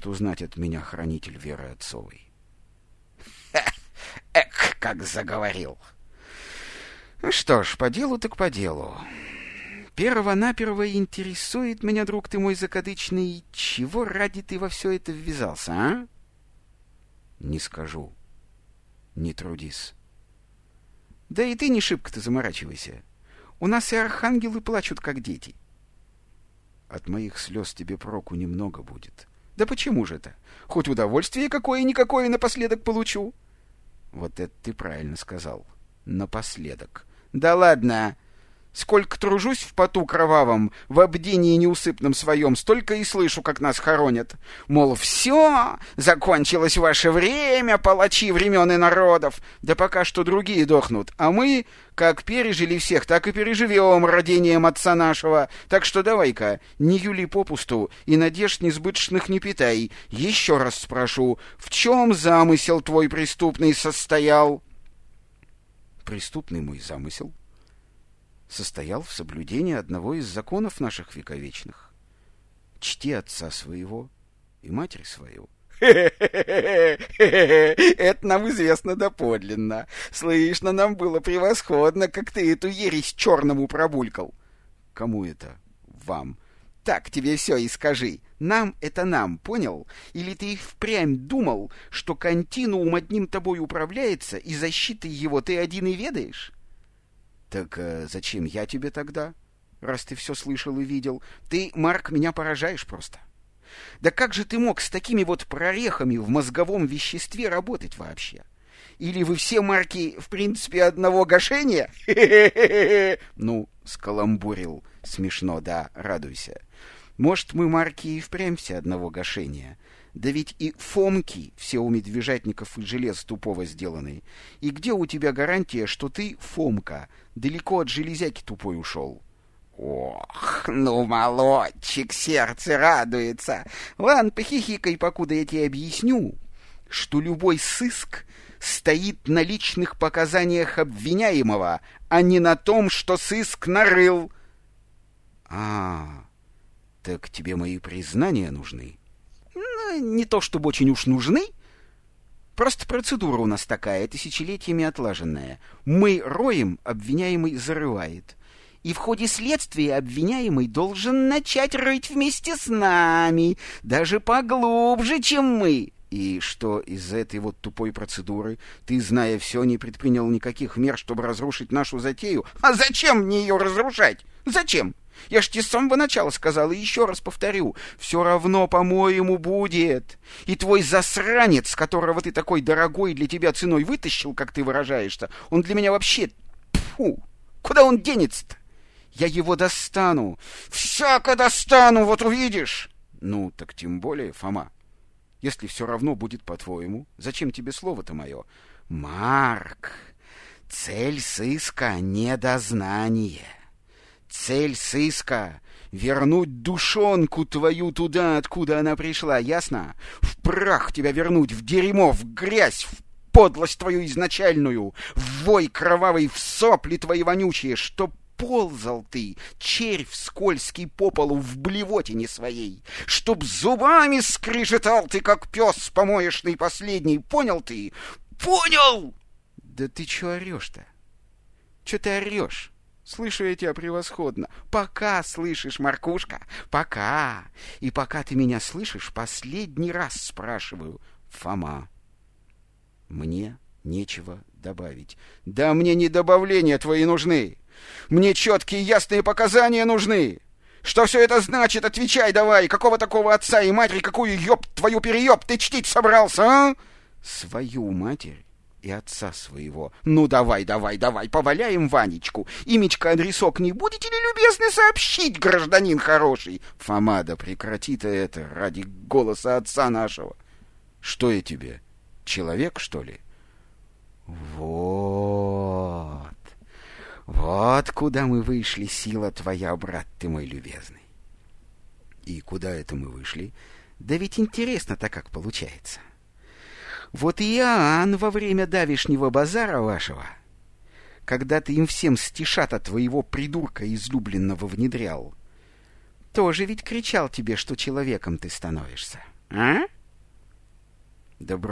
узнать от меня хранитель веры отцовой. Эх, как заговорил. Что ж, по делу так по делу. Перво-наперво интересует меня, друг ты мой закадычный, чего ради ты во все это ввязался, а? Не скажу. Не трудись. Да и ты не шибко-то заморачивайся. У нас и архангелы плачут, как дети. От моих слез тебе проку немного будет. Да почему же это? Хоть удовольствие какое-никакое напоследок получу. Вот это ты правильно сказал. Напоследок. Да ладно. Сколько тружусь в поту кровавом, в обдении неусыпном своем, столько и слышу, как нас хоронят. Мол, все, закончилось ваше время, палачи времен и народов. Да пока что другие дохнут, а мы, как пережили всех, так и переживем родением отца нашего. Так что давай-ка, не юли попусту и надежд несбыточных не питай. Еще раз спрошу, в чем замысел твой преступный состоял? Преступный мой замысел? — состоял в соблюдении одного из законов наших вековечных. Чти отца своего и матери свою. Это нам известно доподлинно. Слышно нам было превосходно, как ты эту ересь черному пробулькал. Кому это? Вам. Так тебе все и скажи. Нам — это нам, понял? Или ты впрямь думал, что континуум одним тобой управляется, и защитой его ты один и ведаешь? Так э, зачем я тебе тогда, раз ты все слышал и видел? Ты, Марк, меня поражаешь просто. Да как же ты мог с такими вот прорехами в мозговом веществе работать вообще? Или вы все марки, в принципе, одного гашения? Ну, скаламбурил. Смешно, да, радуйся. Может, мы марки и впрямь все одного гашения. Да ведь и фомки все у медвежатников из желез тупого сделаны. И где у тебя гарантия, что ты, Фомка, далеко от железяки тупой ушел? Ох, ну, молодчик, сердце радуется. Ладно, похихикай, покуда я тебе объясню, что любой сыск стоит на личных показаниях обвиняемого, а не на том, что сыск нарыл. А, так тебе мои признания нужны? Не то чтобы очень уж нужны. Просто процедура у нас такая, тысячелетиями отлаженная. Мы роем, обвиняемый зарывает. И в ходе следствия обвиняемый должен начать рыть вместе с нами, даже поглубже, чем мы. И что из-за этой вот тупой процедуры ты, зная все, не предпринял никаких мер, чтобы разрушить нашу затею? А зачем мне ее разрушать? Зачем? Я ж тебе с самого начала сказал, и еще раз повторю, все равно, по-моему, будет. И твой засранец, которого ты такой дорогой для тебя ценой вытащил, как ты выражаешься, он для меня вообще... Фу! Куда он денется-то? Я его достану. Всяко достану, вот увидишь. Ну, так тем более, Фома. Если все равно будет по-твоему, зачем тебе слово-то мое? Марк, цель сыска — недознание. Цель сыска — вернуть душонку твою туда, откуда она пришла, ясно? В прах тебя вернуть, в дерьмо, в грязь, в подлость твою изначальную, в вой кровавый, в сопли твои вонючие, чтоб ползал ты, червь скользкий по полу в блевотине своей, чтоб зубами скрежетал ты, как пес помоечный последний, понял ты? Понял! Да ты чё орёшь-то? Чё ты орёшь? Слышу я тебя превосходно. Пока слышишь, Маркушка, пока. И пока ты меня слышишь, последний раз спрашиваю, Фома. Мне нечего добавить. Да мне не добавления твои нужны. Мне четкие ясные показания нужны. Что все это значит? Отвечай давай. Какого такого отца и матери, какую ёб твою переёб ты чтить собрался, а? Свою матерь и отца своего. Ну, давай, давай, давай, поваляем Ванечку. Имечко-адресок не будете ли любезны сообщить, гражданин хороший? Фомада, прекрати ты это ради голоса отца нашего. Что я тебе, человек, что ли? Вот, вот куда мы вышли, сила твоя, брат ты мой любезный. И куда это мы вышли? Да ведь интересно-то как получается. Вот и Иоанн во время давишнего базара вашего, когда ты им всем стишата твоего придурка излюбленного внедрял, тоже ведь кричал тебе, что человеком ты становишься. а? Да брось.